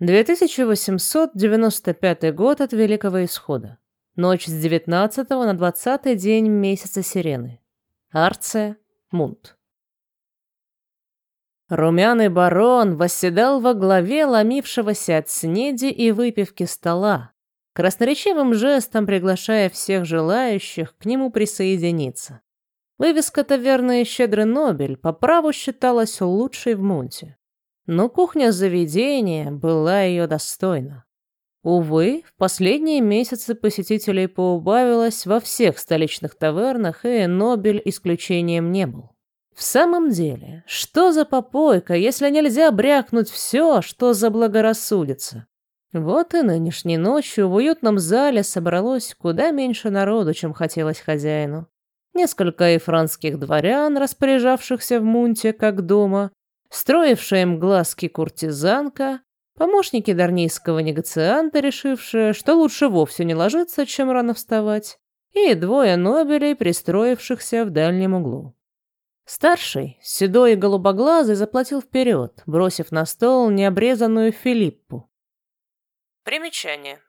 2895 год от Великого Исхода. Ночь с 19 на 20 день месяца Сирены. Арция, Мунт. Румяный барон восседал во главе ломившегося от снеди и выпивки стола, красноречивым жестом приглашая всех желающих к нему присоединиться. Вывеска таверны «Щедрый Нобель» по праву считалась лучшей в Мунте. Но кухня заведения была ее достойна. Увы, в последние месяцы посетителей поубавилось во всех столичных тавернах, и Нобель исключением не был. В самом деле, что за попойка, если нельзя брякнуть все, что заблагорассудится? Вот и нынешней ночью в уютном зале собралось куда меньше народу, чем хотелось хозяину. Несколько ифранских дворян, распоряжавшихся в мунте как дома, строившая им глазки куртизанка, помощники дарнийского негацианта, решившие, что лучше вовсе не ложиться, чем рано вставать, и двое нобелей, пристроившихся в дальнем углу. Старший, седой и голубоглазый, заплатил вперед, бросив на стол необрезанную Филиппу. Примечание.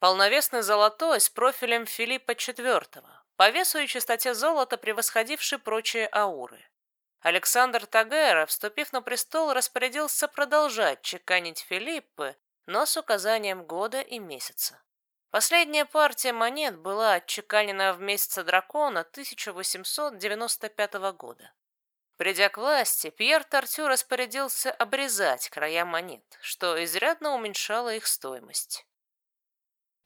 Полновесный золотой с профилем Филиппа IV, по весу и чистоте золота превосходивший прочие ауры. Александр Тагера, вступив на престол, распорядился продолжать чеканить Филиппы, но с указанием года и месяца. Последняя партия монет была отчеканена в месяце дракона 1895 года. Придя к власти, Пьер Тартю распорядился обрезать края монет, что изрядно уменьшало их стоимость.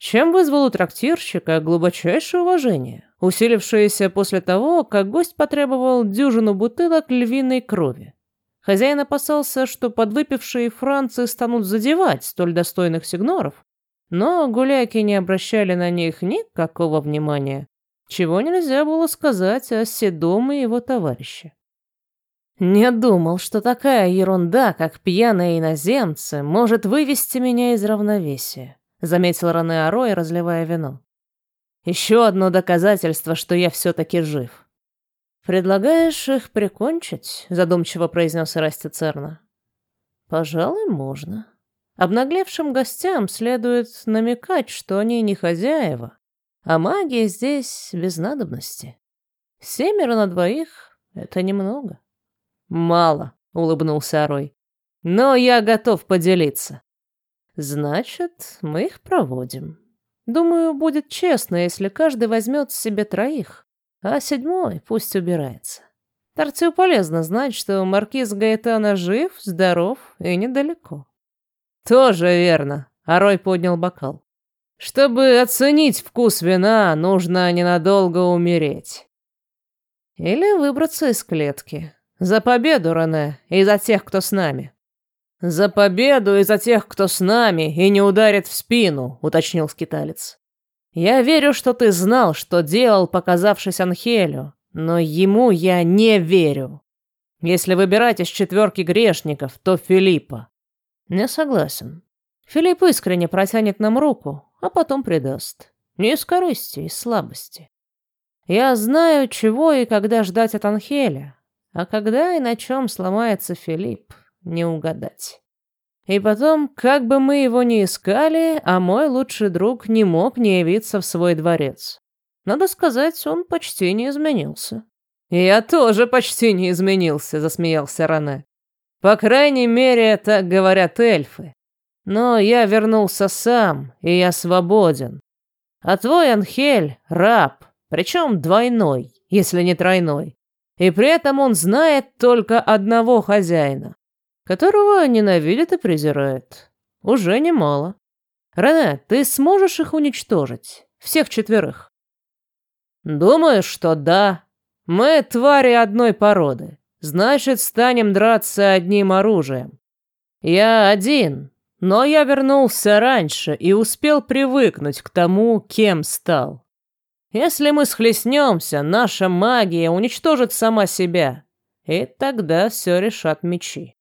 Чем вызвал у трактирщика глубочайшее уважение, усилившееся после того, как гость потребовал дюжину бутылок львиной крови. Хозяин опасался, что подвыпившие францы станут задевать столь достойных сигноров, но гуляки не обращали на них никакого внимания, чего нельзя было сказать о Седом и его товарище. Не думал, что такая ерунда, как пьяные иноземцы, может вывести меня из равновесия, заметил Рене Арой, разливая вино. Еще одно доказательство, что я все-таки жив. Предлагаешь их прикончить? Задумчиво произнес Расти Церна. Пожалуй, можно. Обнаглевшим гостям следует намекать, что они не хозяева, а магия здесь без надобности. Семеро на двоих — это немного. Мало, — улыбнулся Арой. Но я готов поделиться. Значит, мы их проводим. Думаю, будет честно, если каждый возьмет себе троих, а седьмой пусть убирается. Торцию полезно знать, что маркиз Гаэтана жив, здоров и недалеко. «Тоже верно», — Арой поднял бокал. «Чтобы оценить вкус вина, нужно ненадолго умереть». «Или выбраться из клетки. За победу, Рене, и за тех, кто с нами». «За победу и за тех, кто с нами, и не ударит в спину», — уточнил скиталец. «Я верю, что ты знал, что делал, показавшись Анхелю, но ему я не верю. Если выбирать из четверки грешников, то Филиппа. Не согласен. Филипп искренне протянет нам руку, а потом предаст. Не из корысти, из слабости. Я знаю, чего и когда ждать от Анхеля, а когда и на чем сломается Филипп, не угадать. И потом, как бы мы его ни искали, а мой лучший друг не мог не явиться в свой дворец. Надо сказать, он почти не изменился. «Я тоже почти не изменился», — засмеялся Ране. По крайней мере, так говорят эльфы. Но я вернулся сам, и я свободен. А твой Анхель — раб, причем двойной, если не тройной. И при этом он знает только одного хозяина, которого ненавидит и презирает. Уже немало. Рене, ты сможешь их уничтожить? Всех четверых? Думаю, что да. Мы твари одной породы. Значит, станем драться одним оружием. Я один, но я вернулся раньше и успел привыкнуть к тому, кем стал. Если мы схлестнемся, наша магия уничтожит сама себя, и тогда все решат мечи.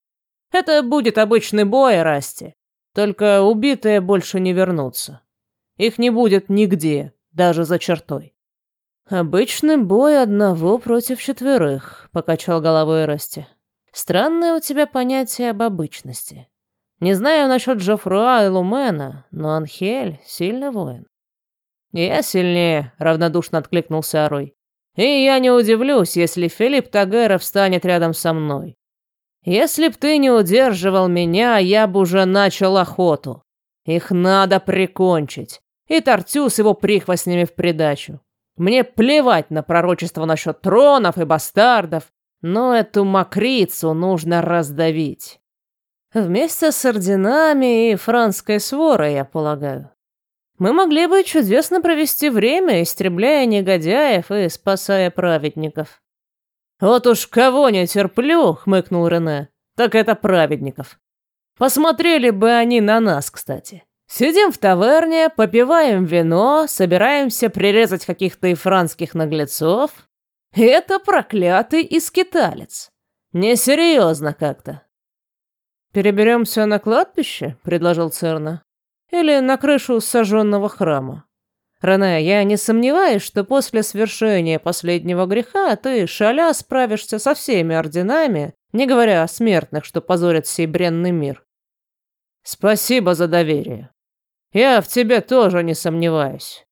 Это будет обычный бой, Расти, только убитые больше не вернутся. Их не будет нигде, даже за чертой. «Обычный бой одного против четверых», — покачал головой Расти. «Странное у тебя понятие об обычности. Не знаю насчет Жофруа и Лумена, но Анхель — сильный воин. «Я сильнее», — равнодушно откликнулся Арой. «И я не удивлюсь, если Филипп Тагера встанет рядом со мной. Если б ты не удерживал меня, я бы уже начал охоту. Их надо прикончить. И Тортю с его прихвостнями в придачу. Мне плевать на пророчество насчет тронов и бастардов, но эту мокрицу нужно раздавить. Вместе с орденами и франской сворой, я полагаю. Мы могли бы чудесно провести время, истребляя негодяев и спасая праведников. Вот уж кого не терплю, хмыкнул Рене, так это праведников. Посмотрели бы они на нас, кстати. Сидим в таверне, попиваем вино, собираемся прирезать каких-то ифранских наглецов. Это проклятый искиталец. Несерьезно как-то. «Переберемся на кладбище?» — предложил Церна. «Или на крышу сожженного храма?» «Рене, я не сомневаюсь, что после свершения последнего греха ты, шаля, справишься со всеми орденами, не говоря о смертных, что позорят сей бренный мир». «Спасибо за доверие. Я в тебе тоже не сомневаюсь.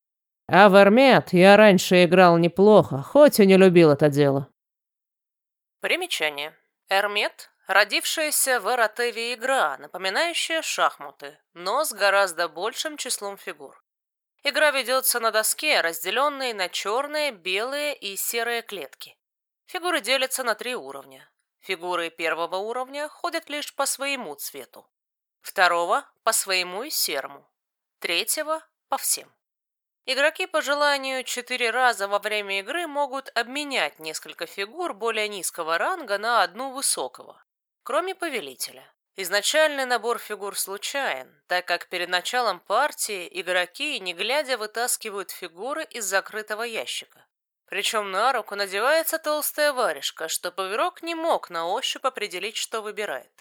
А в Армет я раньше играл неплохо, хоть и не любил это дело». Примечание. Эрмет Родившаяся в Эратеве игра, напоминающая шахматы, но с гораздо большим числом фигур. Игра ведется на доске, разделенной на черные, белые и серые клетки. Фигуры делятся на три уровня. Фигуры первого уровня ходят лишь по своему цвету. Второго – по своему и серому. Третьего – по всем. Игроки по желанию четыре раза во время игры могут обменять несколько фигур более низкого ранга на одну высокого кроме повелителя. Изначальный набор фигур случайен, так как перед началом партии игроки, не глядя, вытаскивают фигуры из закрытого ящика. Причем на руку надевается толстая варежка, чтобы игрок не мог на ощупь определить, что выбирает.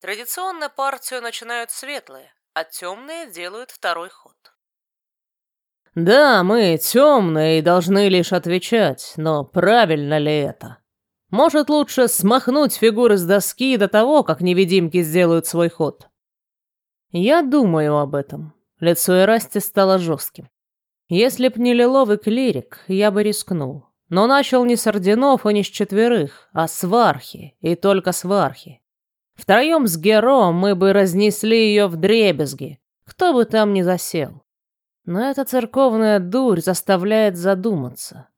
Традиционно партию начинают светлые, а темные делают второй ход. «Да, мы темные и должны лишь отвечать, но правильно ли это?» Может, лучше смахнуть фигуры с доски до того, как невидимки сделают свой ход. Я думаю об этом. Лицо Эрасти стало жестким. Если б не лиловый клирик, я бы рискнул. Но начал не с орденов и не с четверых, а с Вархи, и только с Вархи. Втроем с Геро мы бы разнесли ее в дребезги, кто бы там ни засел. Но эта церковная дурь заставляет задуматься.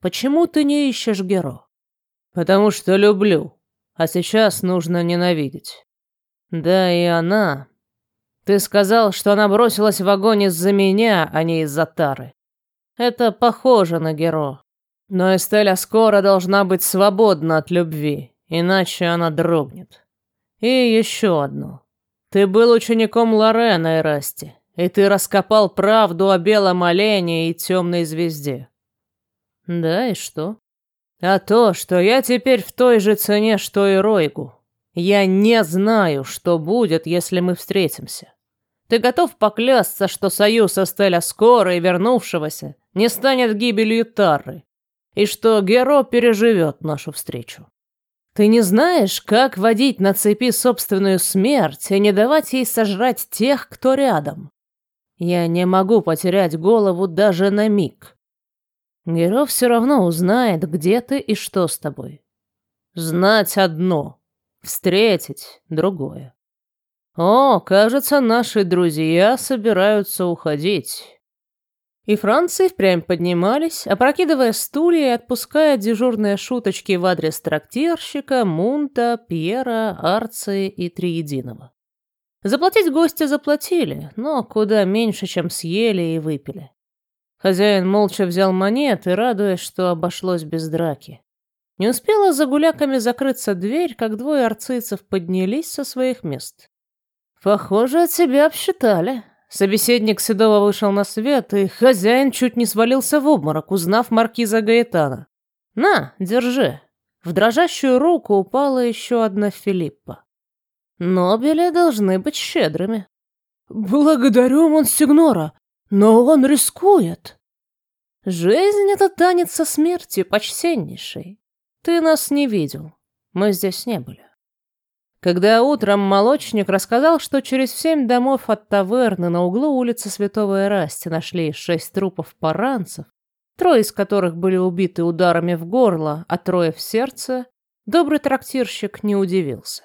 Почему ты не ищешь Геро? Потому что люблю, а сейчас нужно ненавидеть. Да и она... Ты сказал, что она бросилась в огонь из-за меня, а не из-за Тары. Это похоже на Геро. Но Эстеля скоро должна быть свободна от любви, иначе она дрогнет. И еще одно. Ты был учеником Лорена и Расти, и ты раскопал правду о белом олене и темной звезде. Да, и что? А то, что я теперь в той же цене, что и Ройгу. Я не знаю, что будет, если мы встретимся. Ты готов поклясться, что союз Эстеля скоро и вернувшегося не станет гибелью Тары, и что Геро переживет нашу встречу? Ты не знаешь, как водить на цепи собственную смерть и не давать ей сожрать тех, кто рядом. Я не могу потерять голову даже на миг. Геро все равно узнает, где ты и что с тобой. Знать одно, встретить другое. О, кажется, наши друзья собираются уходить. И Франции впрямь поднимались, опрокидывая стулья и отпуская дежурные шуточки в адрес трактирщика, Мунта, Пьера, Арции и Триединого. Заплатить гости заплатили, но куда меньше, чем съели и выпили. Хозяин молча взял монеты, радуясь, что обошлось без драки. Не успела за гуляками закрыться дверь, как двое арцийцев поднялись со своих мест. «Похоже, от себя обсчитали». Собеседник Седова вышел на свет, и хозяин чуть не свалился в обморок, узнав маркиза Гаэтана. «На, держи». В дрожащую руку упала еще одна Филиппа. Нобели должны быть щедрыми. «Благодарю, монсигнора, но он рискует». Жизнь — это танец со смертью, почтеннейший. Ты нас не видел. Мы здесь не были. Когда утром молочник рассказал, что через семь домов от таверны на углу улицы Святого Эрасти нашли шесть трупов поранцев, трое из которых были убиты ударами в горло, а трое в сердце, добрый трактирщик не удивился.